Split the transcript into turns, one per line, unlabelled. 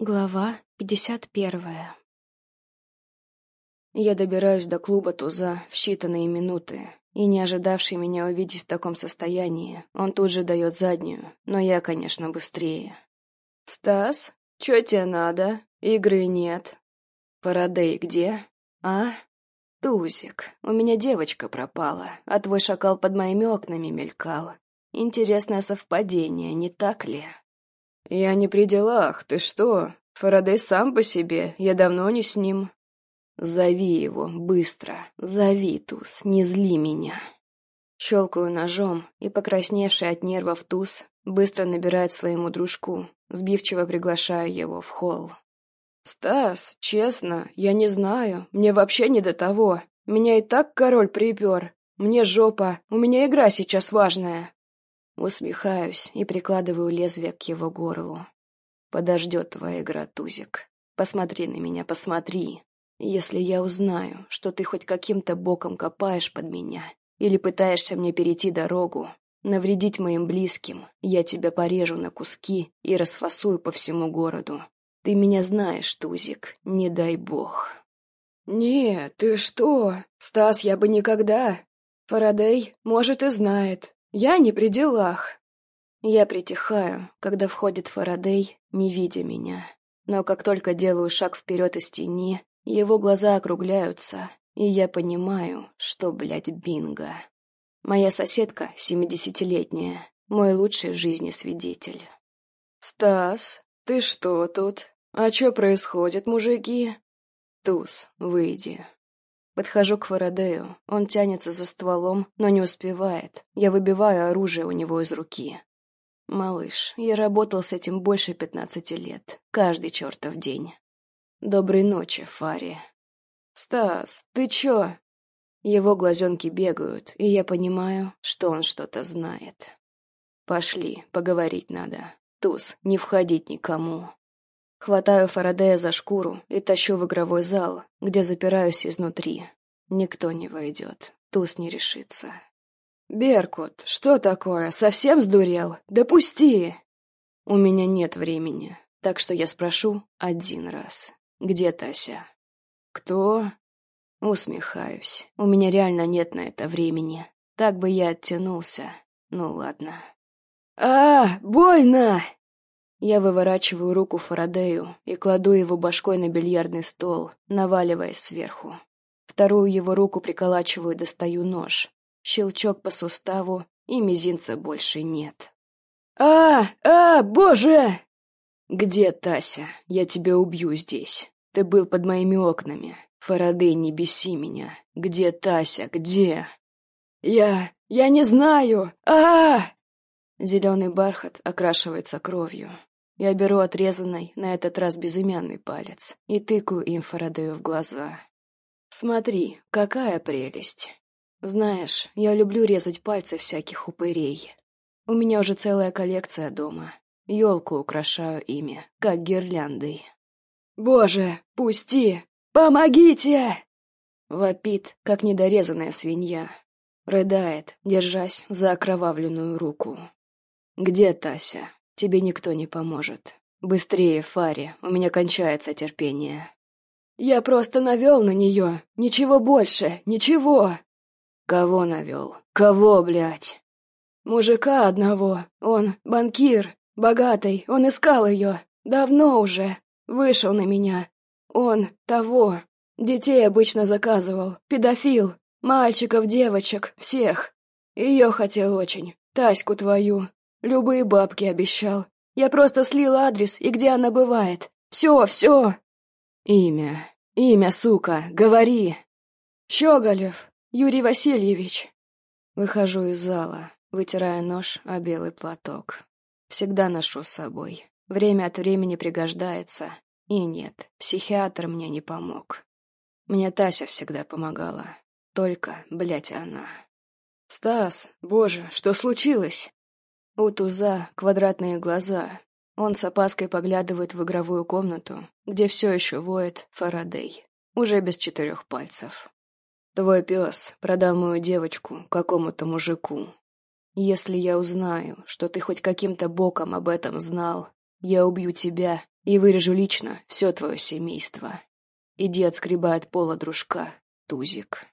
Глава пятьдесят первая
Я добираюсь до клуба Туза в считанные минуты, и не ожидавший меня увидеть в таком состоянии, он тут же дает заднюю, но я, конечно, быстрее. «Стас, чё тебе надо? Игры нет». «Фарадей где?» «А?» «Тузик, у меня девочка пропала, а твой шакал под моими окнами мелькал. Интересное совпадение, не так ли?» «Я не при делах, ты что? Фарадей сам по себе, я давно не с ним». «Зови его, быстро, зови, Туз, не зли меня». Щелкаю ножом, и покрасневший от нервов Туз быстро набирает своему дружку, сбивчиво приглашая его в холл. «Стас, честно, я не знаю, мне вообще не до того. Меня и так король припер. Мне жопа, у меня игра сейчас важная». Усмехаюсь и прикладываю лезвие к его горлу. Подождет твоя игра, Тузик. Посмотри на меня, посмотри. Если я узнаю, что ты хоть каким-то боком копаешь под меня или пытаешься мне перейти дорогу, навредить моим близким, я тебя порежу на куски и расфасую по всему городу. Ты меня знаешь, Тузик, не дай бог. «Не, ты что? Стас, я бы никогда. Фарадей, может, и знает. Я не при делах. Я притихаю, когда входит Фарадей, не видя меня. Но как только делаю шаг вперед из тени, его глаза округляются, и я понимаю, что, блядь, бинго. Моя соседка, семидесятилетняя, мой лучший в жизни свидетель. «Стас, ты что тут? А что происходит, мужики?» «Туз, выйди», Подхожу к Фарадею. Он тянется за стволом, но не успевает. Я выбиваю оружие у него из руки. Малыш, я работал с этим больше пятнадцати лет. Каждый чертов день. Доброй ночи, Фари. Стас, ты чё? Его глазенки бегают, и я понимаю, что он что-то знает. Пошли, поговорить надо. Туз, не входить никому. Хватаю Фарадея за шкуру и тащу в игровой зал, где запираюсь изнутри. Никто не войдет, туз не решится. «Беркут, что такое? Совсем сдурел? Допусти!» «У меня нет времени, так что я спрошу один раз. Где Тася?» «Кто?» Усмехаюсь. У меня реально нет на это времени. Так бы я оттянулся. Ну ладно. «А, больно!» Я выворачиваю руку Фарадею и кладу его башкой на бильярдный стол, наваливаясь сверху. Вторую его руку приколачиваю достаю нож. Щелчок по суставу, и мизинца больше нет. «А, а, боже!» «Где Тася? Я тебя убью здесь. Ты был под моими окнами. Фарадей, не беси меня. Где Тася? Где?» «Я... я не знаю! а, -а, -а Зеленый бархат окрашивается кровью. Я беру отрезанный, на этот раз безымянный палец, и тыкаю им Фарадею в глаза. Смотри, какая прелесть. Знаешь, я люблю резать пальцы всяких упырей. У меня уже целая коллекция дома. Елку украшаю ими, как гирляндой. «Боже, пусти! Помогите!» Вопит, как недорезанная свинья. Рыдает, держась за окровавленную руку. «Где Тася?» Тебе никто не поможет. Быстрее, Фари, у меня кончается терпение. Я просто навел на нее. Ничего больше, ничего. Кого навел? Кого, блядь? Мужика одного. Он банкир, богатый. Он искал ее. Давно уже. Вышел на меня. Он того. Детей обычно заказывал. Педофил. Мальчиков, девочек, всех. Ее хотел очень. Таську твою. Любые бабки обещал. Я просто слил адрес и где она бывает. Все, все. Имя. Имя, сука. Говори. Щеголев. Юрий Васильевич. Выхожу из зала, вытирая нож о белый платок. Всегда ношу с собой. Время от времени пригождается. И нет, психиатр мне не помог. Мне Тася всегда помогала. Только, блядь, она. «Стас, боже, что случилось?» У Туза квадратные глаза. Он с опаской поглядывает в игровую комнату, где все еще воет Фарадей, уже без четырех пальцев. Твой пес продал мою девочку какому-то мужику. Если я узнаю, что ты хоть каким-то боком об этом знал, я убью тебя И вырежу лично все твое семейство. Иди отскребай от пола дружка, Тузик.